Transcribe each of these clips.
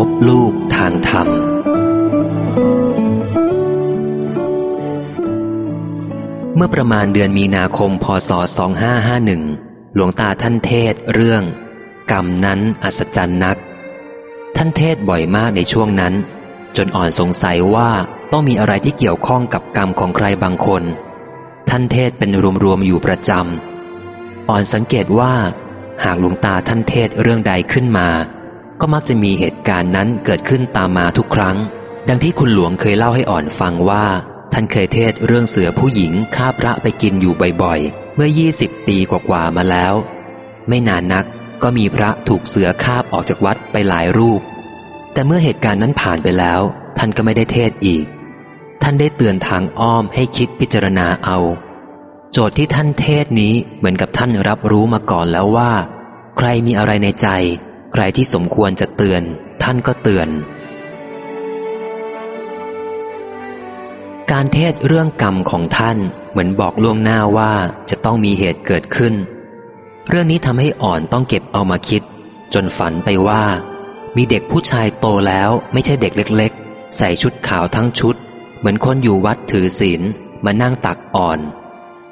พบลูกทางธรรม เมื่อประมาณเดือนมีนาคม พศ 2551 หลวงตาท่านเทศเรื่อง กรรมนั้นอัศจรรย์นัก ท่านเทศบ่อยมากในช่วงนั้น จนอ่อนสงสัยว่าต้องมีอะไรที่เกี่ยวข้องกับกรรมของใครบางคน ท่านเทศเป็นรวมๆอยู่ประจำอ่อนสังเกตว่า หากหลวงตาท่านเทศเรื่องใดขึ้นมา ก็มักจะมีเหตุการณ์นั้นเกิดขึ้นตามมาทุกครั้ง ดังที่คุณหลวงเคยเล่าให้อ่อนฟังว่า ท่านเคยเทศเรื่องเสือผู้หญิงฆ่าพระไปกินอยู่บ่อยๆ เมื่อ 20 ปีกว่าๆมาแล้ว ไม่นานนักก็มีพระถูกเสือคาบออกจากวัดไปหลายรูป แต่เมื่อเหตุการณ์นั้นผ่านไปแล้ว ท่านก็ไม่ได้เทศอีก ท่านได้เตือนทางอ้อมให้คิดพิจารณาเอา โจทย์ที่ท่านเทศนี้เหมือนกับท่านรับรู้มาก่อนแล้วว่า ใครมีอะไรในใจ ใครที่สมควรจะเตือน ท่านก็เตือน การเทศเรื่องกรรมของท่านเหมือนบอกล่วงหน้าว่าจะต้องมีเหตุเกิดขึ้น เรื่องนี้ทำให้อ่อนต้องเก็บเอามาคิด จนฝันไปว่า มีเด็กผู้ชายโตแล้วไม่ใช่เด็กเล็ก ๆ ใส่ชุดขาวทั้งชุด เหมือนคนอยู่วัดถือศีลมานั่งตักอ่อน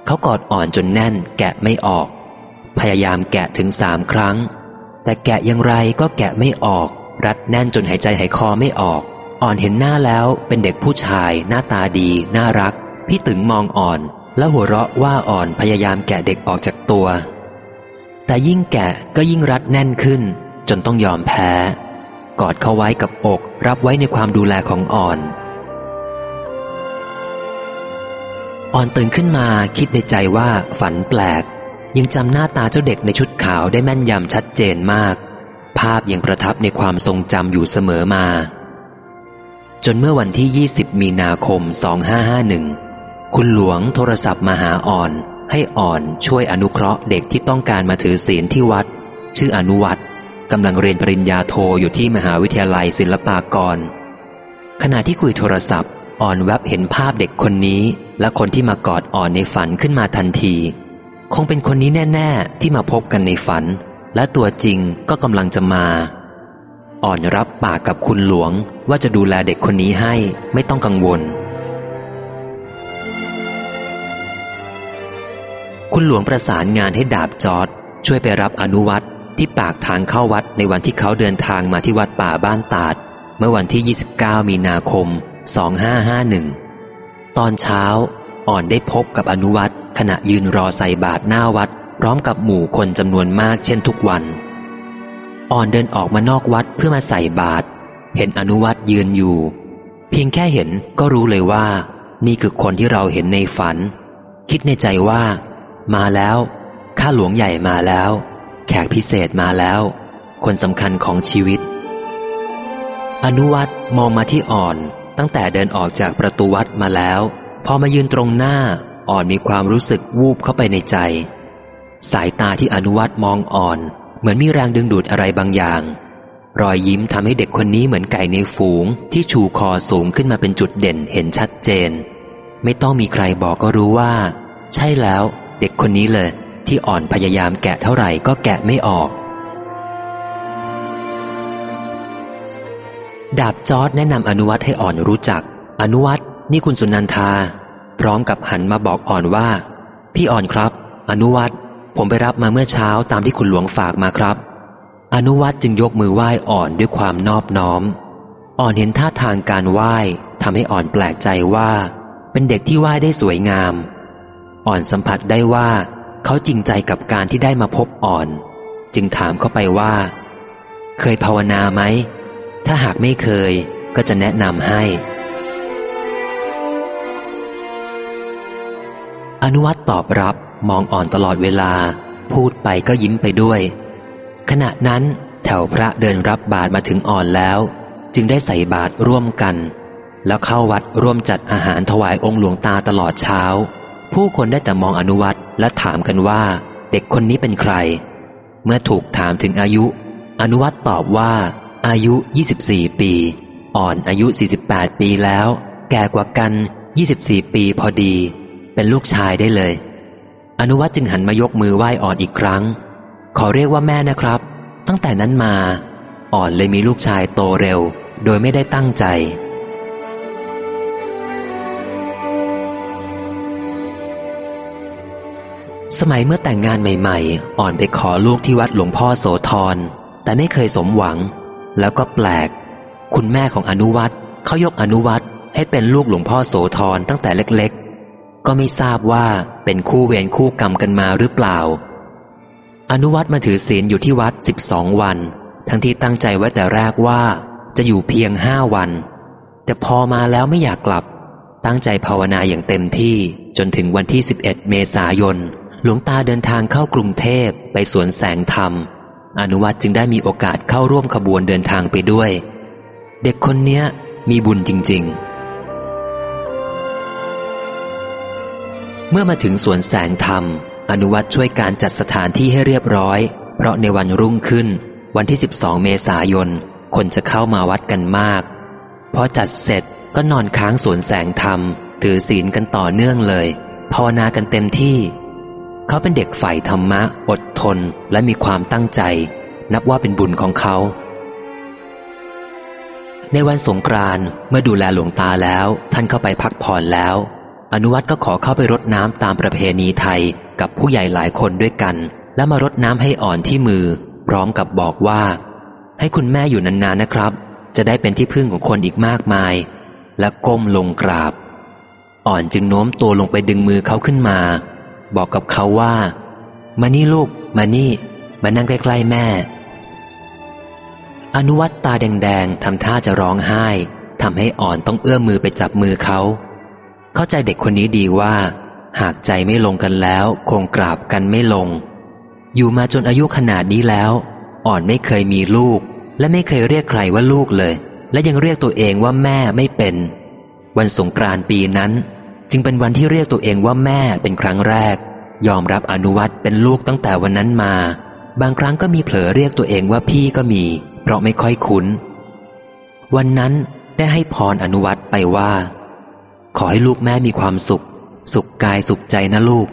เขากอดอ่อนจนแน่นแกะไม่ออก พยายามแกะถึงสามครั้ง แต่แกะอย่างไรก็แกะไม่ออก รัดแน่นจนหายใจหายคอไม่ออก อ่อนเห็นหน้าแล้วเป็นเด็กผู้ชาย หน้าตาดี น่ารัก พี่ตึงมองอ่อน แล้วหัวเราะว่าอ่อนพยายามแกะเด็กออกจากตัว แต่ยิ่งแกะก็ยิ่งรัดแน่นขึ้น จนต้องยอมแพ้ กอดเข้าไว้กับอกรับไว้ในความดูแลของอ่อนอ่อนตื่นขึ้นมาคิดในใจว่าฝันแปลก ยังจำหน้าตาเจ้าเด็กในชุดขาวได้แม่นยำชัดเจนมาก ภาพยังประทับในความทรงจำอยู่เสมอมา จนเมื่อวันที่ 20 มีนาคม 2551 คุณหลวงโทรศัพท์มาหาอ่อน ให้อ่อนช่วยอนุเคราะห์เด็กที่ต้องการมาถือศีลที่วัด ชื่ออนุวัตกำลังเรียนปริญญาโทอยู่ที่มหาวิทยาลัยศิลปากร ขณะที่คุยโทรศัพท์ อ่อนแวบเห็นภาพเด็กคนนี้ และคนที่มากอดอ่อนในฝันขึ้นมาทันที คงเป็นคนนี้แน่ ๆ ที่มาพบกันในฝัน และตัวจริงก็กำลังจะมา อ่อนรับปากกับคุณหลวงว่าจะดูแลเด็กคนนี้ให้ไม่ต้องกังวล คุณหลวงประสานงานให้ดาบจอดช่วยไปรับอนุวัตที่ปากทางเข้าวัดในวันที่เขาเดินทางมาที่วัดป่าบ้านตาด เมื่อวันที่ 29 มีนาคม 2551 ตอนเช้าอ่อนได้พบกับอนุวัต ขณะยืนรอใส่บาตรหน้าวัด พร้อมกับหมู่คนจำนวนมากเช่นทุกวัน อ่อนเดินออกมานอกวัดเพื่อมาใส่บาตรเห็นอนุวัตยืนอยู่ เพียงแค่เห็นก็รู้เลยว่า นี่คือคนที่เราเห็นในฝัน คิดในใจว่า มาแล้ว ข้าหลวงใหญ่มาแล้ว แขกพิเศษมาแล้ว คนสำคัญของชีวิต อนุวัตมองมาที่อ่อนตั้งแต่เดินออกจากประตูวัดมาแล้ว พอมายืนตรงหน้า อ่อนมีความรู้สึกวูบเข้าไปในใจ สายตาที่อนุวัตมองอ่อน เหมือนมีแรงดึงดูดอะไรบางอย่าง รอยยิ้มทำให้เด็กคนนี้เหมือนไก่ในฝูง ที่ชูคอสูงขึ้นมาเป็นจุดเด่นเห็นชัดเจน ไม่ต้องมีใครบอกก็รู้ว่า ใช่แล้วเด็กคนนี้เลย ที่อ่อนพยายามแกะเท่าไหร่ก็แกะไม่ออกดาบจอร์ดแนะนำอนุวัตให้อ่อนรู้จัก อนุวัตนี่คุณสุนันทา พร้อมกับหันมาบอกอ่อนว่า พี่อ่อนครับ อนุวัตผมไปรับมาเมื่อเช้าตามที่คุณหลวงฝากมาครับ อนุวัตจึงยกมือไหว้อ่อนด้วยความนอบน้อม อ่อนเห็นท่าทางการไหว้ทำให้อ่อนแปลกใจว่า เป็นเด็กที่ไหว้ได้สวยงาม อ่อนสัมผัสได้ว่า เขาจริงใจกับการที่ได้มาพบอ่อน จึงถามเข้าไปว่า เคยภาวนาไหมถ้าหากไม่เคยก็จะแนะนำให้ อนุวัตตอบรับมองอ่อนตลอดเวลา พูดไปก็ยิ้มไปด้วย ขณะนั้นแถวพระเดินรับบาตรมาถึงอ่อนแล้ว จึงได้ใส่บาตรร่วมกัน แล้วเข้าวัดร่วมจัดอาหารถวายองค์หลวงตาตลอดเช้า ผู้คนได้แต่มองอนุวัตและถามกันว่า เด็กคนนี้เป็นใคร เมื่อถูกถามถึงอายุ อนุวัตตอบว่า อายุ 24 ปี อ่อนอายุ 48 ปีแล้ว แก่กว่ากัน 24 ปีพอดี เป็นลูกชายได้เลย อนุวัตจึงหันมายกมือไหว้อ่อนอีกครั้ง ขอเรียกว่าแม่นะครับ ตั้งแต่นั้นมา อ่อนเลยมีลูกชายโตเร็ว โดยไม่ได้ตั้งใจ สมัยเมื่อแต่งงานใหม่ๆ อ่อนไปขอลูกที่วัดหลวงพ่อโสธรแต่ไม่เคยสมหวัง แล้วก็แปลก คุณแม่ของอนุวัตเขายกอนุวัตให้เป็นลูกหลวงพ่อโสธรตั้งแต่เล็ก ก็ไม่ทราบว่าเป็นคู่เวรคู่กรรมกันมาหรือเปล่า อนุวัตมาถือศีลอยู่ที่วัดสิบสองวัน ทั้งที่ตั้งใจไว้แต่แรกว่า จะอยู่เพียงห้าวัน แต่พอมาแล้วไม่อยากกลับ ตั้งใจภาวนาอย่างเต็มที่จนถึงวันที่ 11 เมษายน หลวงตาเดินทางเข้ากรุงเทพไปสวนแสงธรรม อนุวัตจึงได้มีโอกาสเข้าร่วมขบวนเดินทางไปด้วย เด็กคนเนี้ยมีบุญจริง ๆ เมื่อมาถึงสวนแสงธรรม อนุวัตช่วยการจัดสถานที่ให้เรียบร้อย เพราะในวันรุ่งขึ้น วันที่ 12 เมษายน คนจะเข้ามาวัดกันมาก พอจัดเสร็จก็นอนค้างสวนแสงธรรม ถือศีลกันต่อเนื่องเลยภาวนากันเต็มที่ เขาเป็นเด็กฝ่ายธรรมะ อดทนและมีความตั้งใจ นับว่าเป็นบุญของเขา ในวันสงกรานต์เมื่อดูแลหลวงตาแล้ว ท่านเข้าไปพักผ่อนแล้ว อนุวัตก็ขอเข้าไปรดน้ำตามประเพณีไทยกับผู้ใหญ่หลายคนด้วยกัน และมารดน้ำให้อ่อนที่มือ พร้อมกับบอกว่า ให้คุณแม่อยู่นานๆนะครับ จะได้เป็นที่พึ่งของคนอีกมากมาย และก้มลงกราบ อ่อนจึงโน้มตัวลงไปดึงมือเขาขึ้นมา บอกกับเขาว่า มานี่ลูก มานี่ มานั่งใกล้ๆแม่ อนุวัตตาแดงๆทำท่าจะร้องไห้ทำให้อ่อนต้องเอื้อมมือไปจับมือเขา เข้าใจเด็กคนนี้ดีว่า หากใจไม่ลงกันแล้ว คงกราบกันไม่ลง อยู่มาจนอายุขนาดนี้แล้ว อ่อนไม่เคยมีลูก และไม่เคยเรียกใครว่าลูกเลย และยังเรียกตัวเองว่าแม่ไม่เป็น วันสงกรานต์ปีนั้น จึงเป็นวันที่เรียกตัวเองว่าแม่เป็นครั้งแรก ยอมรับอนุวัตเป็นลูกตั้งแต่วันนั้นมา บางครั้งก็มีเผลอเรียกตัวเองว่าพี่ก็มี เพราะไม่ค่อยคุ้น วันนั้นได้ให้พรอนุวัตไปว่า ขอให้ลูกแม่มีความสุข สุขกายสุขใจนะลูก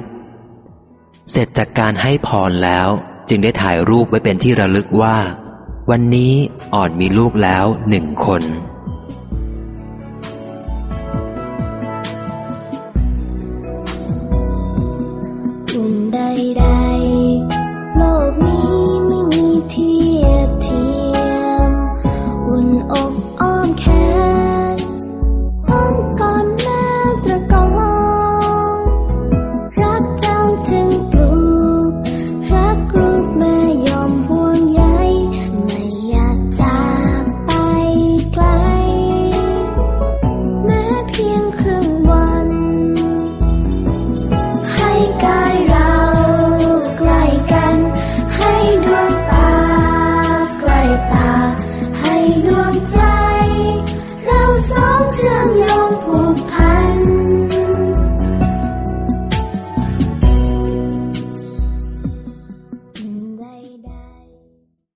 เสร็จจากการให้พรแล้วจึงได้ถ่ายรูปไว้เป็นที่ระลึกว่า วันนี้อ่อนมีลูกแล้วหนึ่งคน 这样呀